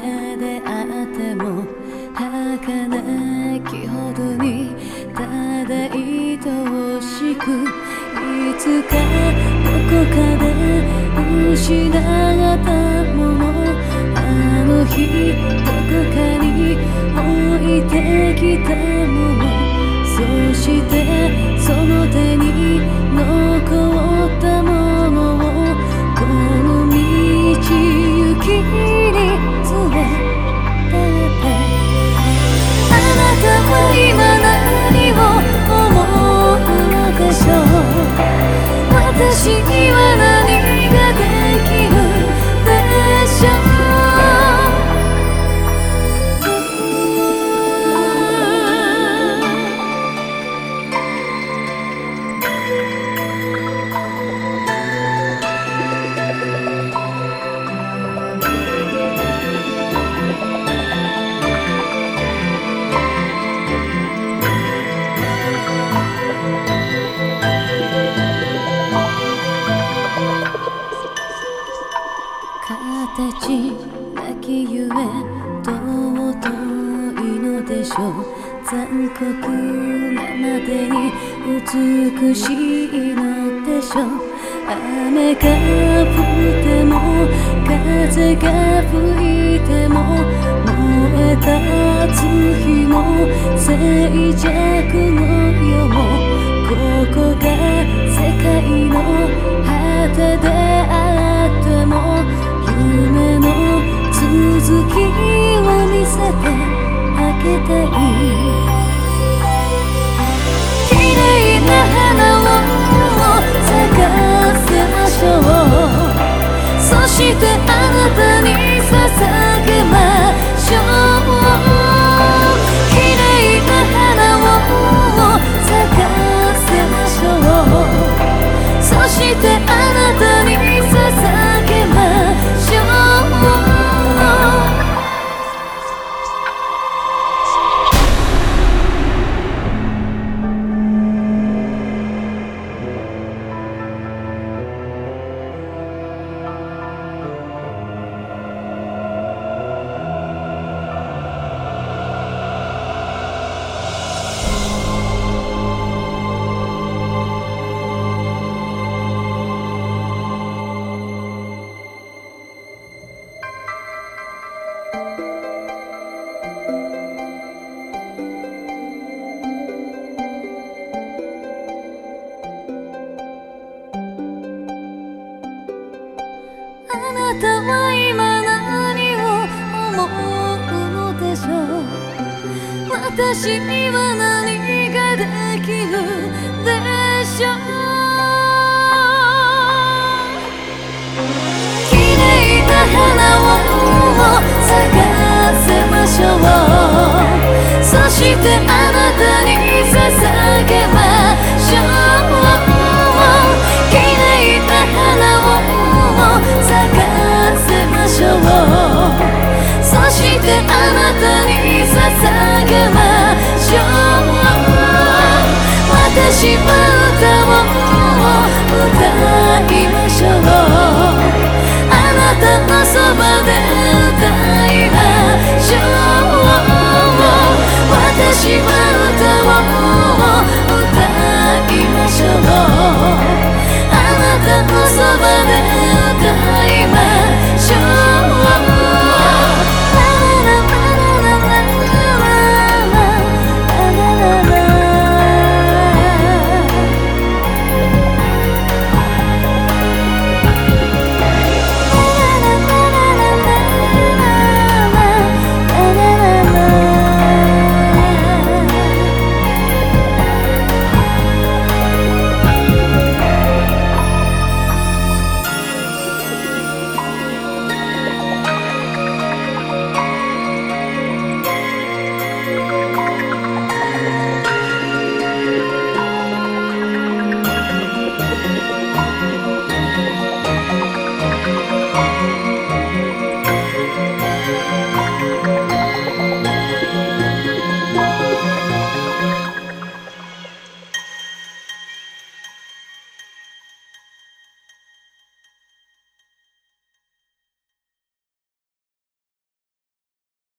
であっても儚きほどにただ愛おしくいつかどこかで失ったものあの日どこかに置いてきたものそしてその手に形だけゆえ尊いのでしょう残酷なまでに美しいのでしょ。う雨が降っても風が吹いても燃え立つ日も静寂の世もここが世界の果てで。月を見せてあげたいたは今何を思うのでしょう。私にはたに捧げまし私は歌を歌いましょう。あなたのそばで歌いましょう私は歌を歌いましょうあなたのそばで歌う。